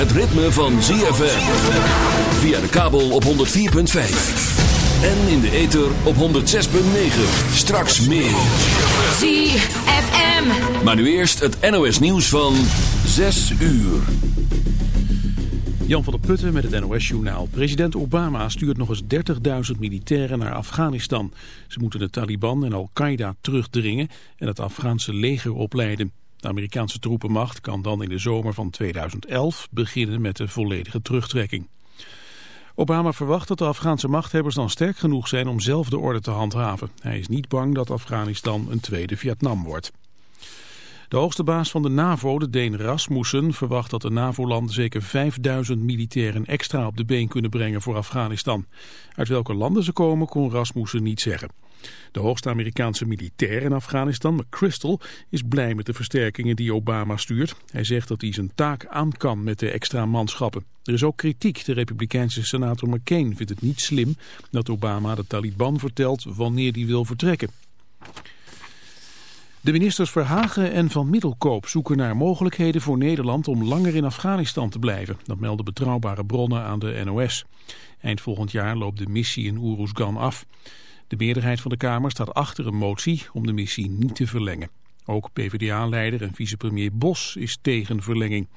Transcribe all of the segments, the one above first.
het ritme van ZFM. Via de kabel op 104.5. En in de ether op 106.9. Straks meer. ZFM. Maar nu eerst het NOS nieuws van 6 uur. Jan van der Putten met het NOS-journaal. President Obama stuurt nog eens 30.000 militairen naar Afghanistan. Ze moeten de Taliban en Al-Qaeda terugdringen en het Afghaanse leger opleiden. De Amerikaanse troepenmacht kan dan in de zomer van 2011 beginnen met de volledige terugtrekking. Obama verwacht dat de Afghaanse machthebbers dan sterk genoeg zijn om zelf de orde te handhaven. Hij is niet bang dat Afghanistan een tweede Vietnam wordt. De hoogste baas van de NAVO, de Deen Rasmussen, verwacht dat de NAVO-landen zeker 5000 militairen extra op de been kunnen brengen voor Afghanistan. Uit welke landen ze komen kon Rasmussen niet zeggen. De hoogste Amerikaanse militair in Afghanistan, McChrystal, is blij met de versterkingen die Obama stuurt. Hij zegt dat hij zijn taak aan kan met de extra manschappen. Er is ook kritiek. De republikeinse senator McCain vindt het niet slim dat Obama de Taliban vertelt wanneer die wil vertrekken. De ministers Verhagen en Van Middelkoop zoeken naar mogelijkheden voor Nederland om langer in Afghanistan te blijven. Dat melden betrouwbare bronnen aan de NOS. Eind volgend jaar loopt de missie in Oeroesgan af. De meerderheid van de Kamer staat achter een motie om de missie niet te verlengen. Ook PvdA-leider en vicepremier Bos is tegen verlenging.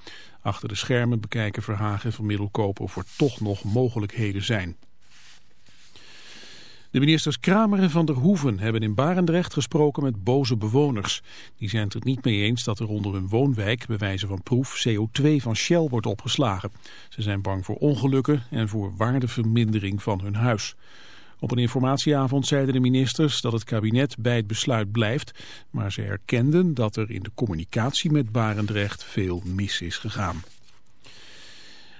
Achter de schermen bekijken Verhagen en Van Middelkoop of er toch nog mogelijkheden zijn. De ministers Kramer en Van der Hoeven hebben in Barendrecht gesproken met boze bewoners. Die zijn het er niet mee eens dat er onder hun woonwijk bij wijze van proef CO2 van Shell wordt opgeslagen. Ze zijn bang voor ongelukken en voor waardevermindering van hun huis. Op een informatieavond zeiden de ministers dat het kabinet bij het besluit blijft, maar ze erkenden dat er in de communicatie met Barendrecht veel mis is gegaan.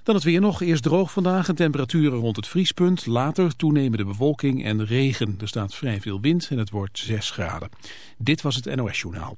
Dan het weer nog. Eerst droog vandaag en temperaturen rond het vriespunt. Later toenemende bewolking en regen. Er staat vrij veel wind en het wordt 6 graden. Dit was het NOS Journaal.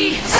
me.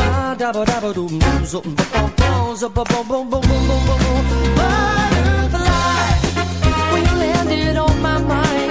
da da da da doom doom zo ba bom bom zo ba bom bom bom bom bom bom butterfly when you landed on my mind.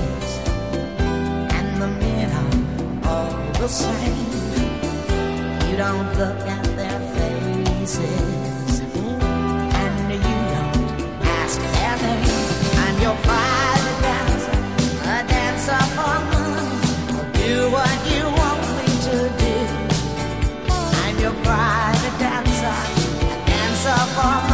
the same. You don't look at their faces, and you don't ask their name. I'm your private dancer, a dancer for money. Do what you want me to do. I'm your private dancer, a dancer for money.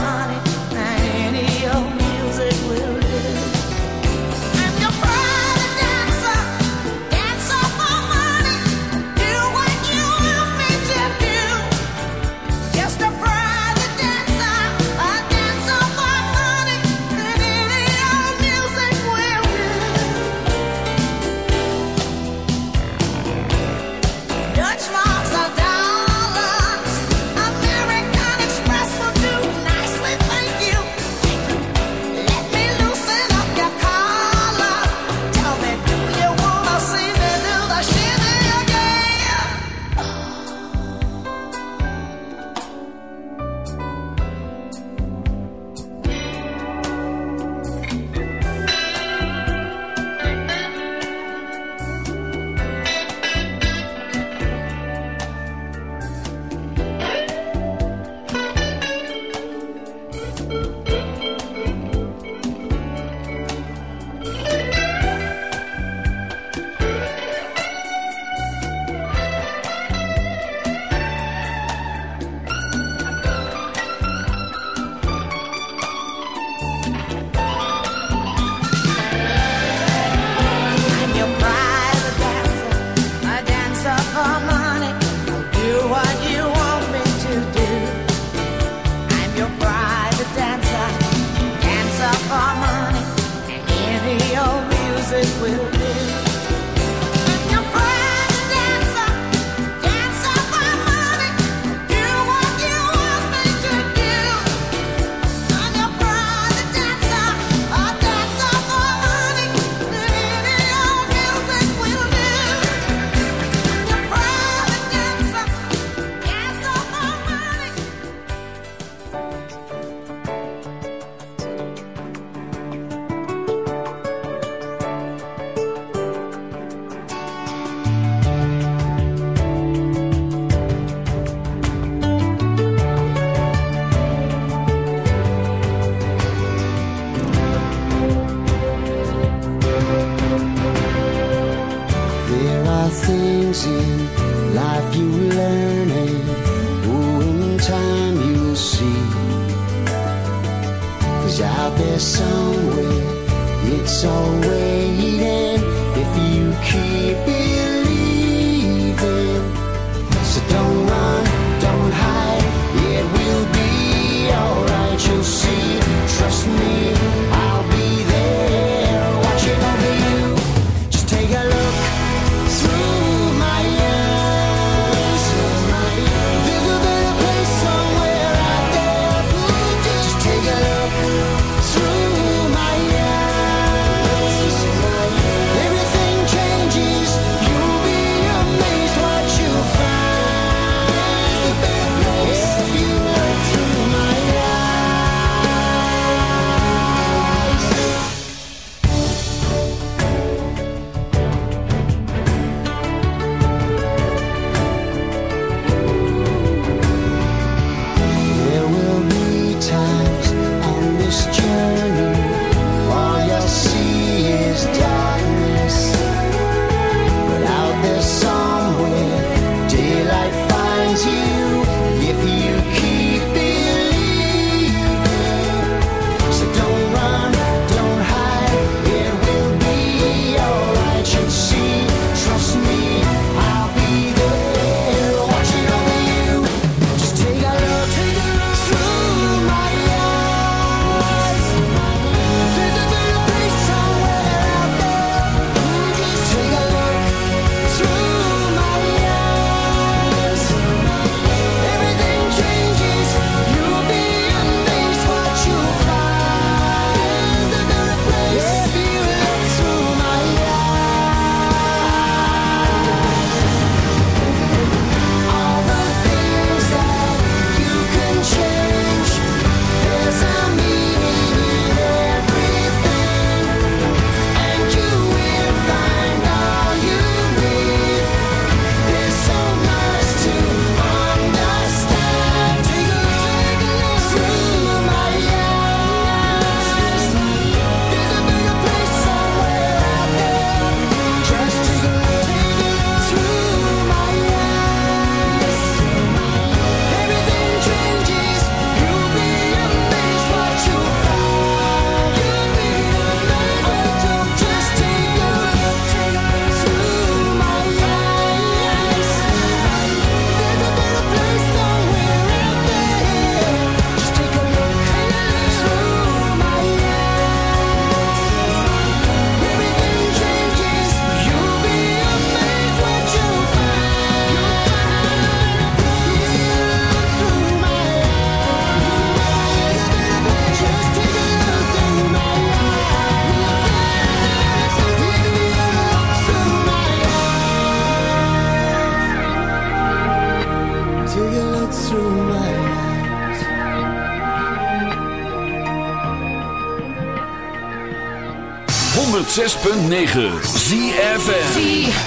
106.9 ZFN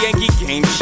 Yankee game.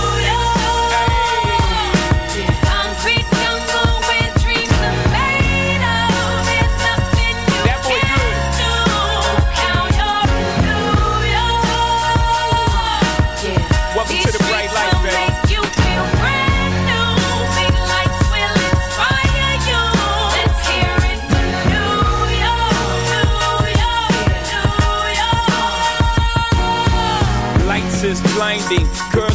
is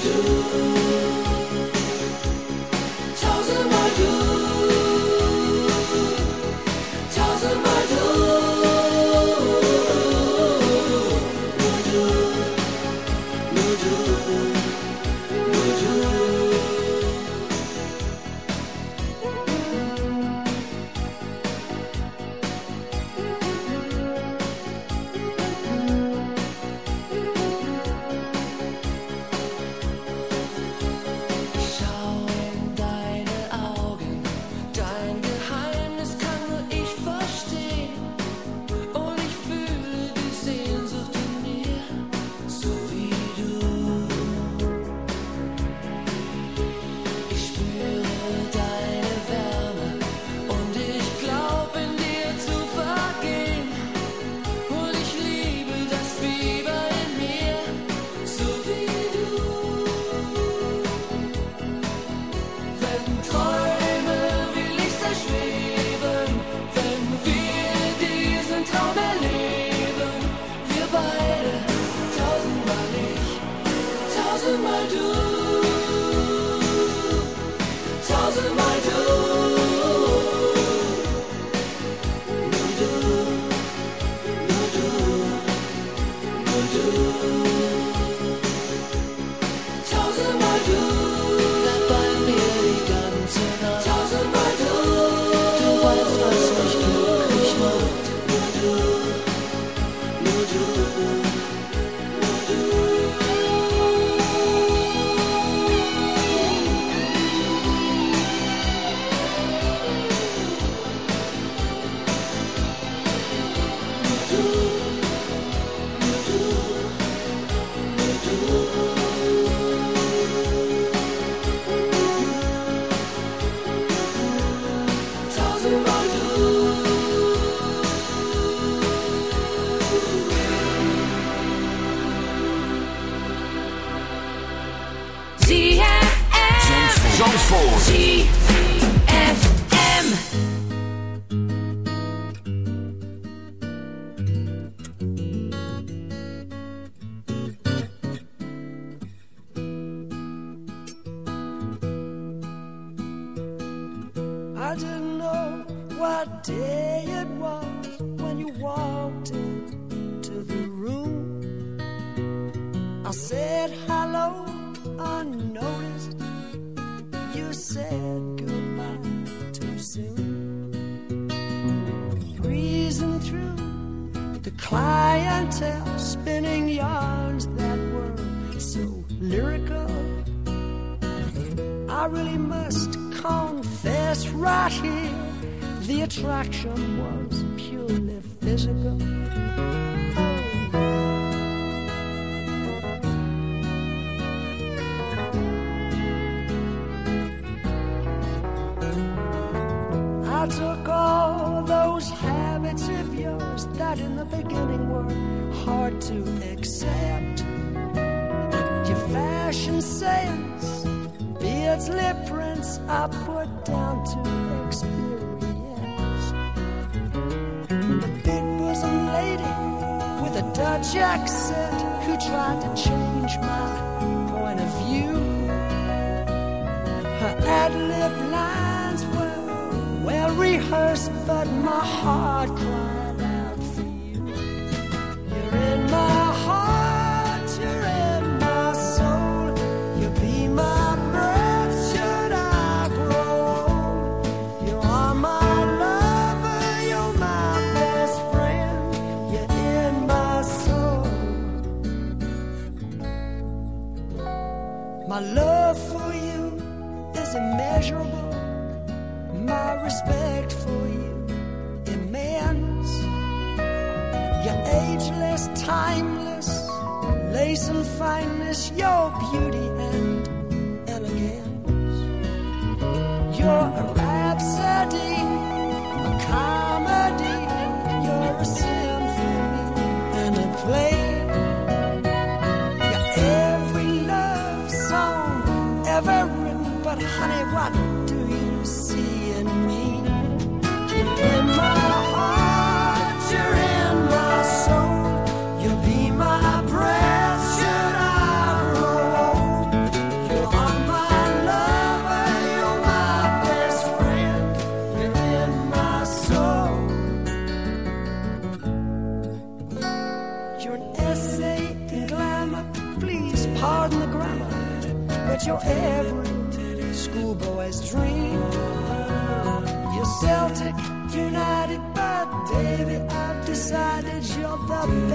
Schau but my heart cried lace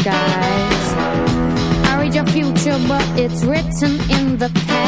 skies. I read your future, but it's written in the past.